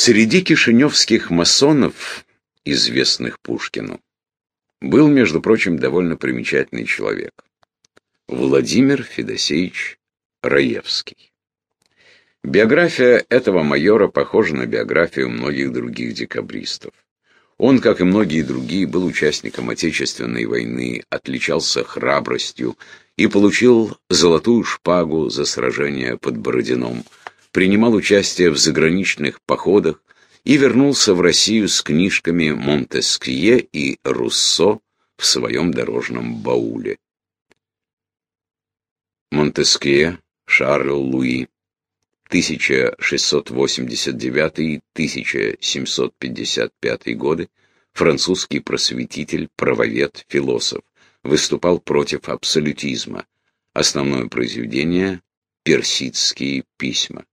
Среди кишиневских масонов, известных Пушкину, был, между прочим, довольно примечательный человек. Владимир Федосеевич Раевский. Биография этого майора похожа на биографию многих других декабристов. Он, как и многие другие, был участником Отечественной войны, отличался храбростью и получил золотую шпагу за сражение под Бородином, принимал участие в заграничных походах и вернулся в Россию с книжками Монтескье и Руссо в своем дорожном бауле. Монтескье, Шарль Луи, 1689-1755 годы, французский просветитель, правовед, философ, выступал против абсолютизма. Основное произведение – персидские письма.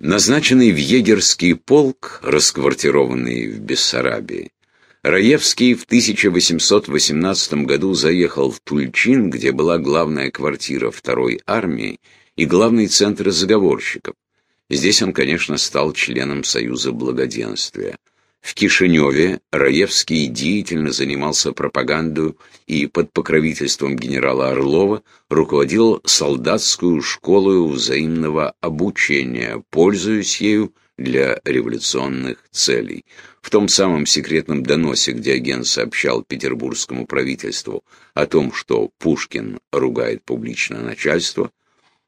Назначенный в егерский полк, расквартированный в Бессарабии, Раевский в 1818 году заехал в Тульчин, где была главная квартира второй армии и главный центр заговорщиков. Здесь он, конечно, стал членом Союза Благоденствия. В Кишиневе Раевский деятельно занимался пропагандой и под покровительством генерала Орлова руководил солдатскую школу взаимного обучения, пользуясь ею для революционных целей. В том самом секретном доносе, где агент сообщал петербургскому правительству о том, что Пушкин ругает публично начальство,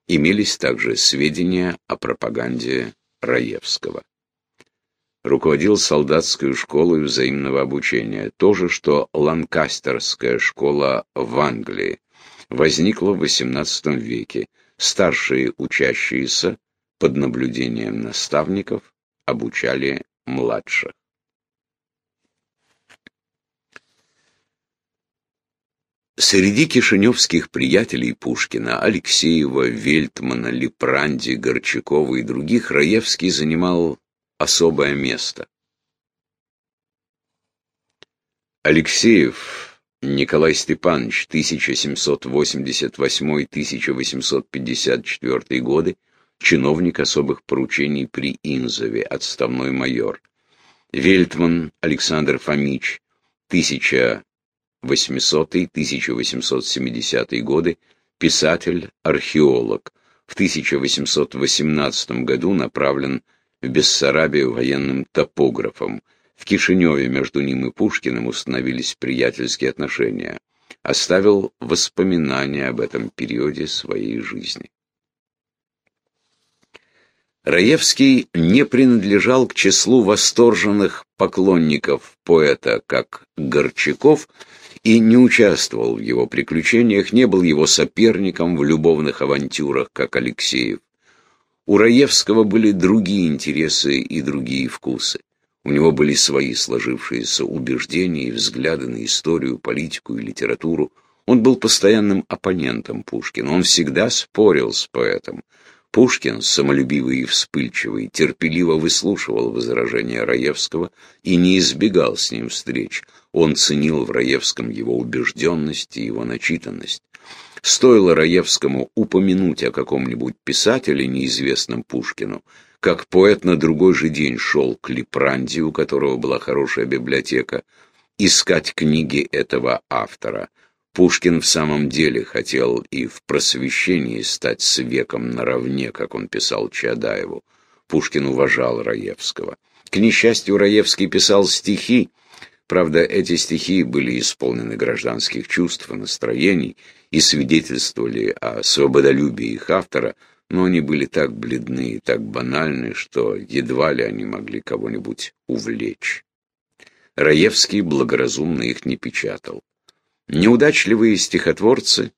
имелись также сведения о пропаганде Раевского. Руководил солдатской школой взаимного обучения, то же, что Ланкастерская школа в Англии, возникла в XVIII веке. Старшие учащиеся под наблюдением наставников обучали младших. Среди кишиневских приятелей Пушкина, Алексеева, Вельтмана, Лепранди, Горчакова и других, Раевский занимал особое место. Алексеев Николай Степанович, 1788-1854 годы, чиновник особых поручений при Инзове, отставной майор. Вельтман Александр Фомич, 1800-1870 годы, писатель, археолог. В 1818 году направлен в Бессарабию военным топографом. В Кишиневе между ним и Пушкиным установились приятельские отношения. Оставил воспоминания об этом периоде своей жизни. Раевский не принадлежал к числу восторженных поклонников поэта, как Горчаков, и не участвовал в его приключениях, не был его соперником в любовных авантюрах, как Алексеев. У Раевского были другие интересы и другие вкусы. У него были свои сложившиеся убеждения и взгляды на историю, политику и литературу. Он был постоянным оппонентом Пушкина, он всегда спорил с поэтом. Пушкин, самолюбивый и вспыльчивый, терпеливо выслушивал возражения Раевского и не избегал с ним встреч. Он ценил в Раевском его убежденность и его начитанность. Стоило Раевскому упомянуть о каком-нибудь писателе, неизвестном Пушкину, как поэт на другой же день шел к Лепранди, у которого была хорошая библиотека, искать книги этого автора – Пушкин в самом деле хотел и в просвещении стать с веком наравне, как он писал Чадаеву. Пушкин уважал Раевского. К несчастью, Раевский писал стихи. Правда, эти стихи были исполнены гражданских чувств и настроений и свидетельствовали о свободолюбии их автора, но они были так бледны и так банальны, что едва ли они могли кого-нибудь увлечь. Раевский благоразумно их не печатал. Неудачливые стихотворцы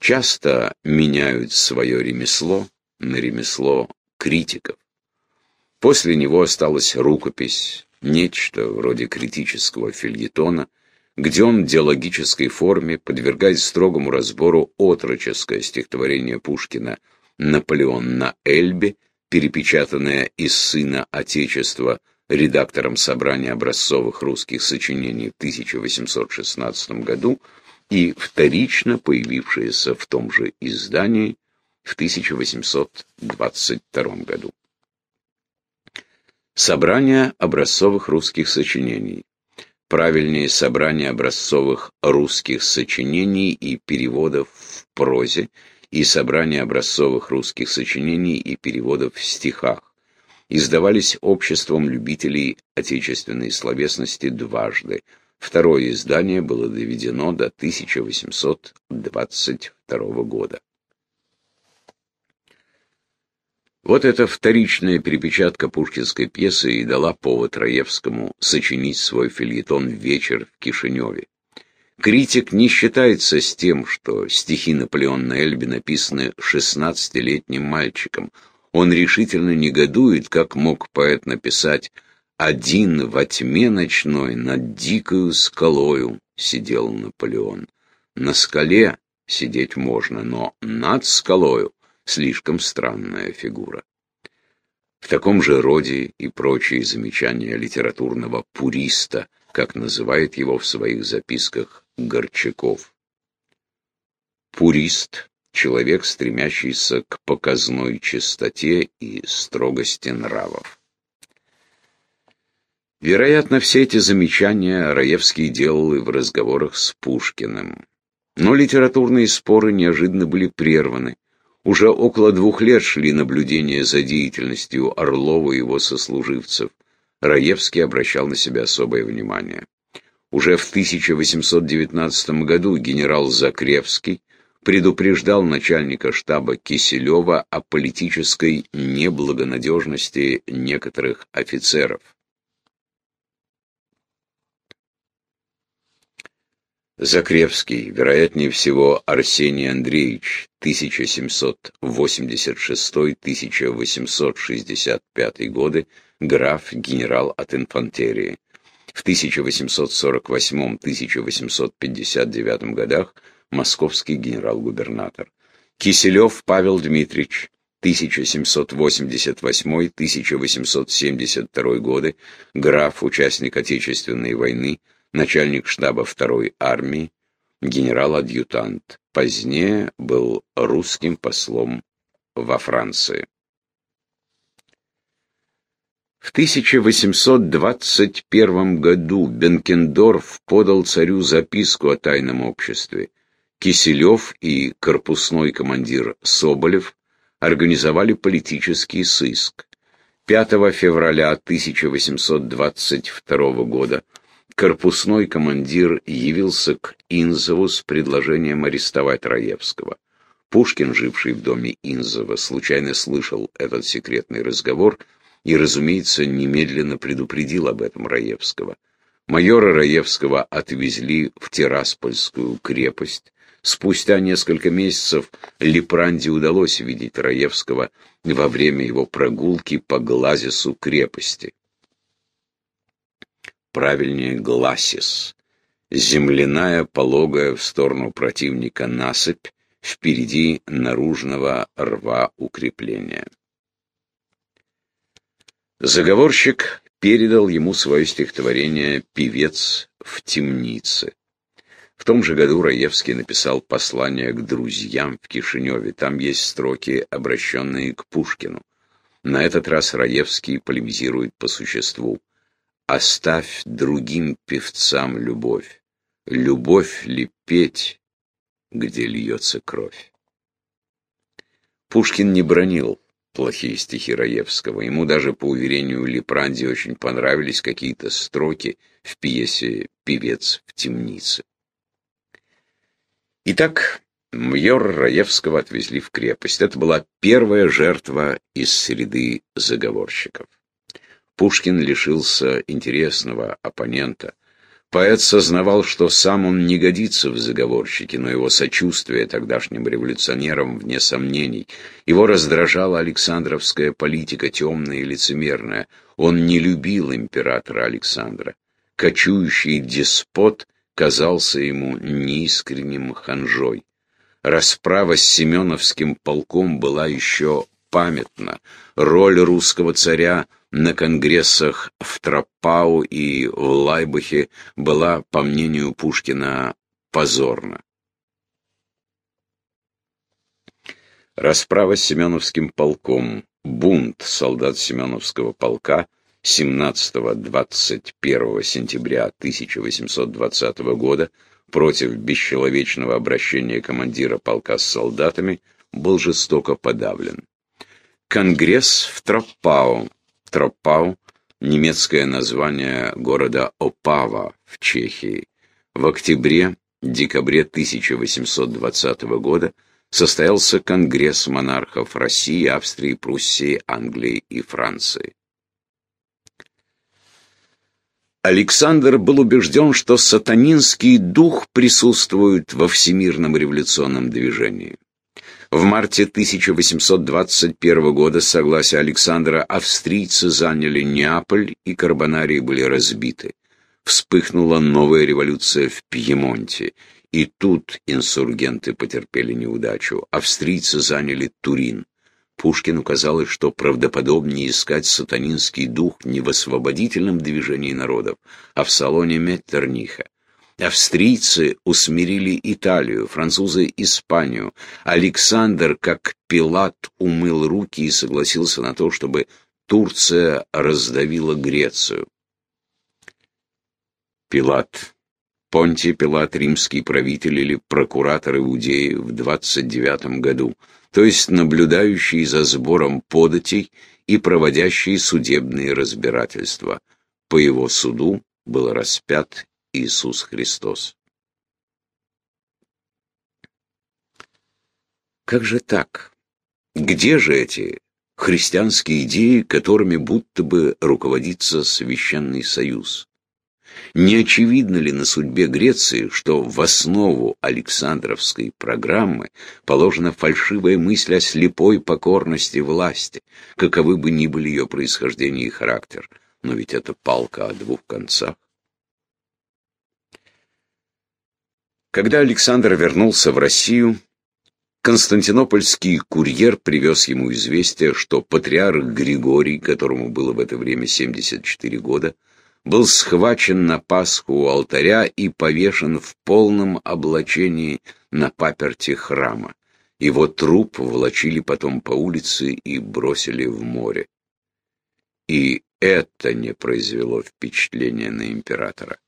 часто меняют свое ремесло на ремесло критиков. После него осталась рукопись, нечто вроде критического фильетона, где он в диалогической форме подвергает строгому разбору отроческое стихотворение Пушкина «Наполеон на Эльбе», перепечатанное из «Сына Отечества» редактором собрания образцовых русских сочинений в 1816 году и вторично появившееся в том же издании в 1822 году. Собрание образцовых русских сочинений. Правильнее собрание образцовых русских сочинений и переводов в прозе и собрание образцовых русских сочинений и переводов в стихах. Издавались обществом любителей отечественной словесности дважды. Второе издание было доведено до 1822 года. Вот эта вторичная перепечатка пушкинской пьесы и дала повод Раевскому сочинить свой фильетон «Вечер в Кишиневе». Критик не считается с тем, что стихи Наполеона Эльби написаны шестнадцатилетним мальчиком. Он решительно негодует, как мог поэт написать «Один во тьме ночной над дикою скалою сидел Наполеон». На скале сидеть можно, но над скалою слишком странная фигура. В таком же роде и прочие замечания литературного пуриста, как называет его в своих записках Горчаков. Пурист — человек, стремящийся к показной чистоте и строгости нравов. Вероятно, все эти замечания Раевский делал и в разговорах с Пушкиным. Но литературные споры неожиданно были прерваны. Уже около двух лет шли наблюдения за деятельностью Орлова и его сослуживцев. Раевский обращал на себя особое внимание. Уже в 1819 году генерал Закревский предупреждал начальника штаба Киселева о политической неблагонадежности некоторых офицеров. Закревский, вероятнее всего Арсений Андреевич, 1786-1865 годы, граф, генерал от инфантерии. В 1848-1859 годах московский генерал-губернатор. Киселев Павел Дмитриевич, 1788-1872 годы, граф, участник Отечественной войны, начальник штаба второй армии, генерал-адъютант. Позднее был русским послом во Франции. В 1821 году Бенкендорф подал царю записку о тайном обществе. Киселев и корпусной командир Соболев организовали политический сыск. 5 февраля 1822 года корпусной командир явился к Инзову с предложением арестовать Раевского. Пушкин, живший в доме Инзова, случайно слышал этот секретный разговор и, разумеется, немедленно предупредил об этом Раевского. Майора Раевского отвезли в Тираспольскую крепость. Спустя несколько месяцев Лепранде удалось видеть Раевского во время его прогулки по глазису крепости правильнее гласис. Земляная, пологая в сторону противника насыпь, впереди наружного рва укрепления. Заговорщик передал ему свое стихотворение «Певец в темнице». В том же году Раевский написал послание к друзьям в Кишиневе. Там есть строки, обращенные к Пушкину. На этот раз Раевский полемизирует по существу. Оставь другим певцам любовь. Любовь ли петь, где льется кровь? Пушкин не бронил плохие стихи Раевского. Ему даже, по уверению Лепранди, очень понравились какие-то строки в пьесе «Певец в темнице». Итак, майор Раевского отвезли в крепость. Это была первая жертва из среды заговорщиков. Пушкин лишился интересного оппонента. Поэт сознавал, что сам он не годится в заговорщики, но его сочувствие тогдашним революционерам вне сомнений. Его раздражала Александровская политика, темная и лицемерная. Он не любил императора Александра. Кочующий деспот казался ему неискренним ханжой. Расправа с Семеновским полком была еще памятна. Роль русского царя на конгрессах в Тропау и в Лайбахе была, по мнению Пушкина, позорна. Расправа с Семеновским полком, бунт солдат Семеновского полка 17-21 сентября 1820 года против бесчеловечного обращения командира полка с солдатами был жестоко подавлен. Конгресс в Троппау. Троппау – немецкое название города Опава в Чехии. В октябре-декабре 1820 года состоялся Конгресс монархов России, Австрии, Пруссии, Англии и Франции. Александр был убежден, что сатанинский дух присутствует во всемирном революционном движении. В марте 1821 года, соглаsia Александра, австрийцы заняли Неаполь и Карбонарии были разбиты. Вспыхнула новая революция в Пьемонте, и тут инсургенты потерпели неудачу. Австрийцы заняли Турин. Пушкину казалось, что правдоподобнее искать сатанинский дух не в освободительном движении народов, а в салоне Меттерниха. Австрийцы усмирили Италию, французы – Испанию. Александр, как Пилат, умыл руки и согласился на то, чтобы Турция раздавила Грецию. Пилат. Понтий Пилат, римский правитель или прокуратор Иудеи в 29 году – то есть наблюдающий за сбором податей и проводящий судебные разбирательства. По его суду был распят Иисус Христос. Как же так? Где же эти христианские идеи, которыми будто бы руководится Священный Союз? Не очевидно ли на судьбе Греции, что в основу Александровской программы положена фальшивая мысль о слепой покорности власти, каковы бы ни были ее происхождение и характер? Но ведь это палка о двух концах. Когда Александр вернулся в Россию, Константинопольский курьер привез ему известие, что патриарх Григорий, которому было в это время 74 года, был схвачен на Пасху у алтаря и повешен в полном облачении на паперти храма. Его труп волочили потом по улице и бросили в море. И это не произвело впечатления на императора.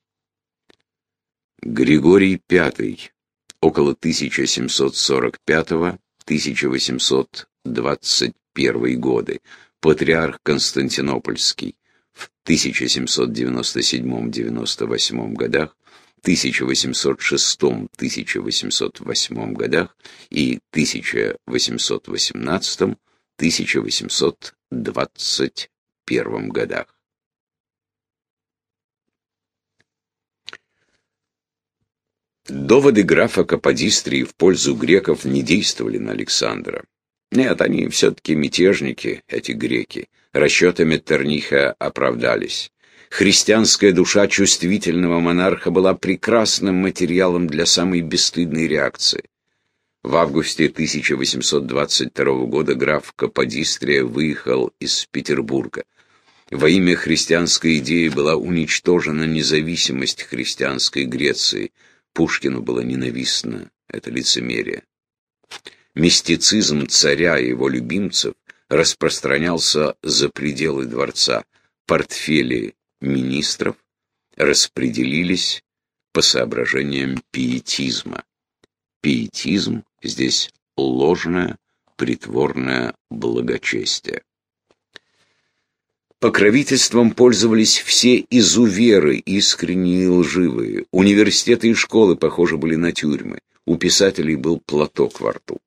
Григорий V, около 1745-1821 годы, патриарх Константинопольский, в 1797-98 годах, 1806-1808 годах и 1818-1821 годах. Доводы графа Каподистрии в пользу греков не действовали на Александра. Нет, они все-таки мятежники, эти греки. Расчеты Меттерниха оправдались. Христианская душа чувствительного монарха была прекрасным материалом для самой бесстыдной реакции. В августе 1822 года граф Каподистрия выехал из Петербурга. Во имя христианской идеи была уничтожена независимость христианской Греции. Пушкину было ненавистно это лицемерие. Мистицизм царя и его любимцев распространялся за пределы дворца. Портфели министров распределились по соображениям пиетизма. Пиетизм здесь ложное, притворное благочестие. Покровительством пользовались все изуверы, искренние и лживые. Университеты и школы, похоже, были на тюрьмы. У писателей был платок во рту.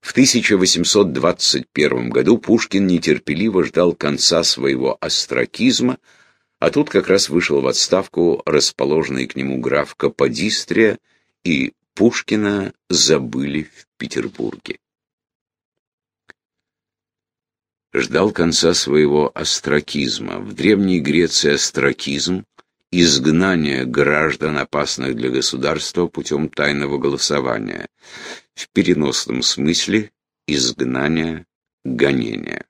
В 1821 году Пушкин нетерпеливо ждал конца своего остракизма, а тут как раз вышел в отставку расположенный к нему граф Каподистрия, и Пушкина забыли в Петербурге. Ждал конца своего остракизма. В Древней Греции остракизм – изгнание граждан, опасных для государства, путем тайного голосования в переносном смысле изгнания, гонения.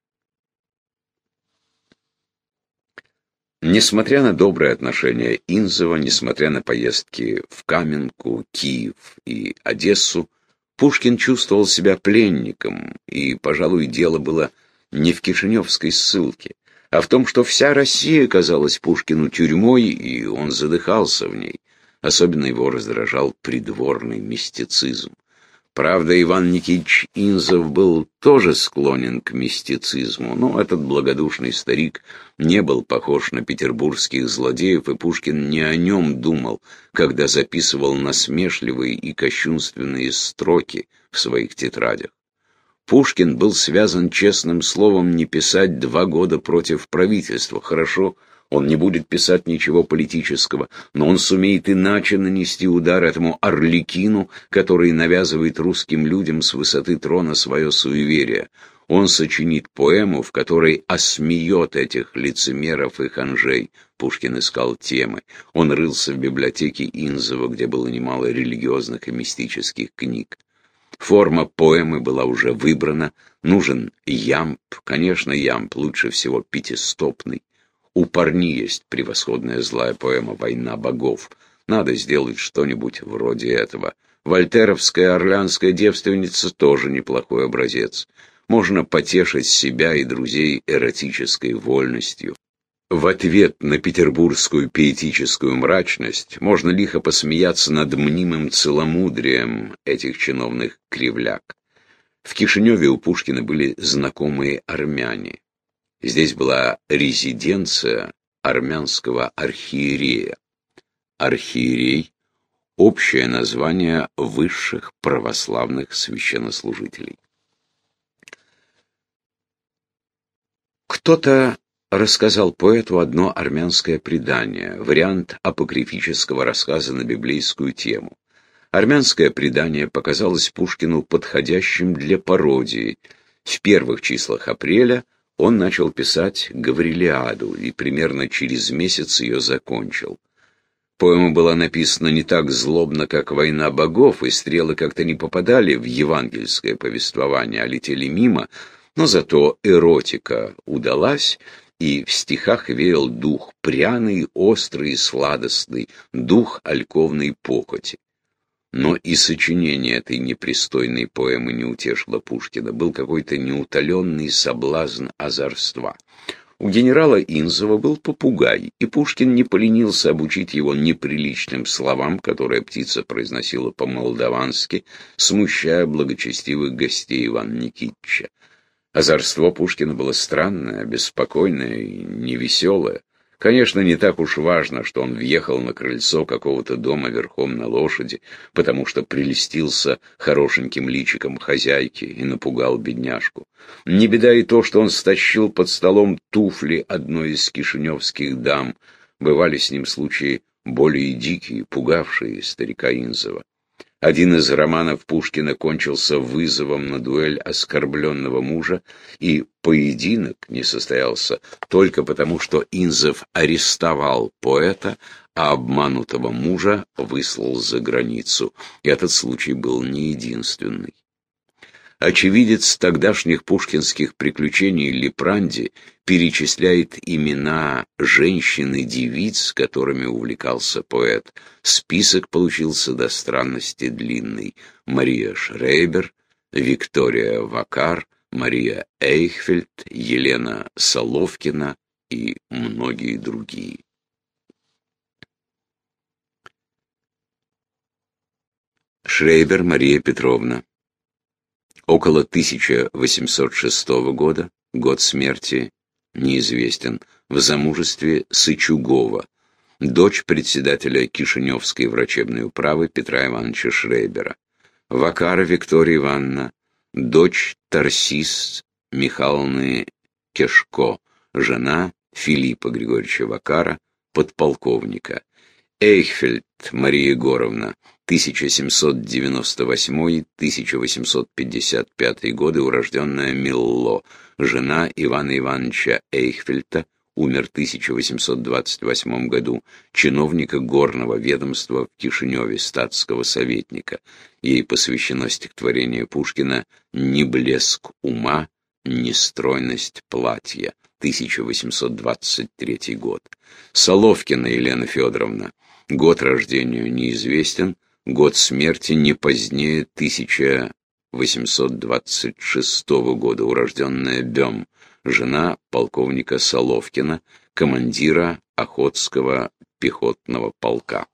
Несмотря на добрые отношения Инзова, несмотря на поездки в Каменку, Киев и Одессу, Пушкин чувствовал себя пленником, и, пожалуй, дело было не в Кишиневской ссылке, а в том, что вся Россия казалась Пушкину тюрьмой, и он задыхался в ней. Особенно его раздражал придворный мистицизм. Правда, Иван Никитич Инзов был тоже склонен к мистицизму, но этот благодушный старик не был похож на петербургских злодеев, и Пушкин не о нем думал, когда записывал насмешливые и кощунственные строки в своих тетрадях. Пушкин был связан честным словом не писать два года против правительства. Хорошо, он не будет писать ничего политического, но он сумеет иначе нанести удар этому орликину, который навязывает русским людям с высоты трона свое суеверие. Он сочинит поэму, в которой осмеет этих лицемеров и ханжей. Пушкин искал темы. Он рылся в библиотеке Инзова, где было немало религиозных и мистических книг. Форма поэмы была уже выбрана. Нужен ямб. Конечно, ямб лучше всего пятистопный. У Парни есть превосходная злая поэма «Война богов». Надо сделать что-нибудь вроде этого. Вольтеровская орлянская девственница тоже неплохой образец. Можно потешить себя и друзей эротической вольностью. В ответ на петербургскую пиетическую мрачность можно лихо посмеяться над мнимым целомудрием этих чиновных кривляк. В Кишиневе у Пушкина были знакомые армяне. Здесь была резиденция армянского архиерея. Архиерей – общее название высших православных священнослужителей. Кто-то рассказал поэту одно армянское предание, вариант апокрифического рассказа на библейскую тему. Армянское предание показалось Пушкину подходящим для пародии. В первых числах апреля – он начал писать «Гаврилиаду» и примерно через месяц ее закончил. Поэма была написана не так злобно, как «Война богов», и стрелы как-то не попадали в евангельское повествование, а летели мимо, но зато эротика удалась, и в стихах веял дух пряный, острый и сладостный, дух альковной покоти. Но и сочинение этой непристойной поэмы не утешило Пушкина. Был какой-то неутоленный соблазн озорства. У генерала Инзова был попугай, и Пушкин не поленился обучить его неприличным словам, которые птица произносила по-молдавански, смущая благочестивых гостей Ивана Никитича. Озорство Пушкина было странное, беспокойное и невеселое. Конечно, не так уж важно, что он въехал на крыльцо какого-то дома верхом на лошади, потому что прелестился хорошеньким личиком хозяйки и напугал бедняжку. Не беда и то, что он стащил под столом туфли одной из кишиневских дам. Бывали с ним случаи более дикие, пугавшие старика Инзова. Один из романов Пушкина кончился вызовом на дуэль оскорбленного мужа, и поединок не состоялся только потому, что Инзов арестовал поэта, а обманутого мужа выслал за границу. Этот случай был не единственный. Очевидец тогдашних пушкинских приключений Лепранди перечисляет имена женщин и девиц, которыми увлекался поэт. Список получился до странности длинный. Мария Шрейбер, Виктория Вакар, Мария Эйхфельд, Елена Соловкина и многие другие. Шрейбер Мария Петровна Около 1806 года, год смерти неизвестен, в замужестве Сычугова, дочь председателя Кишиневской врачебной управы Петра Ивановича Шрейбера. Вакара Виктория Ивановна, дочь Тарсис Михайловны Кешко, жена Филиппа Григорьевича Вакара, подполковника. Эйхфельд Мария Егоровна, 1798-1855 годы, урожденная Милло, жена Ивана Ивановича Эйхфельта, умер в 1828 году, чиновника горного ведомства в Кишиневе, статского советника. Ей посвящено стихотворение Пушкина «Ни блеск ума, ни стройность платья», 1823 год. Соловкина Елена Федоровна, год рождения неизвестен, Год смерти не позднее 1826 года, урожденная Бем, жена полковника Соловкина, командира Охотского пехотного полка.